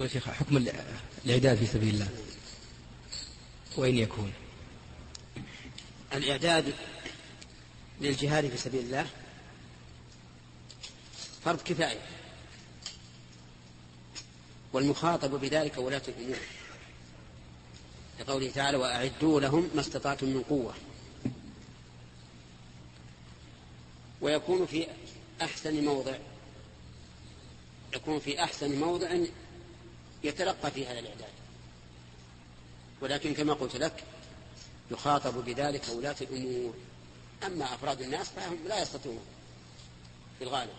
يا شيخ حكم الإعداد في سبيل الله. وين يكون. الإعداد للجهاد في سبيل الله فرض كفاية. والمخاطب بذلك ولاة الأمور. لقوله تعالى وأعدوا لهم ما استطعتم من قوة. ويكون في أحسن موضع. يكون في أحسن موضع يتلقى في هذا الإعداد. ولكن كما قلت لك يخاطب بذلك ولاة الأمور. أما أفراد الناس فهم لا يستطيعون في الغالب.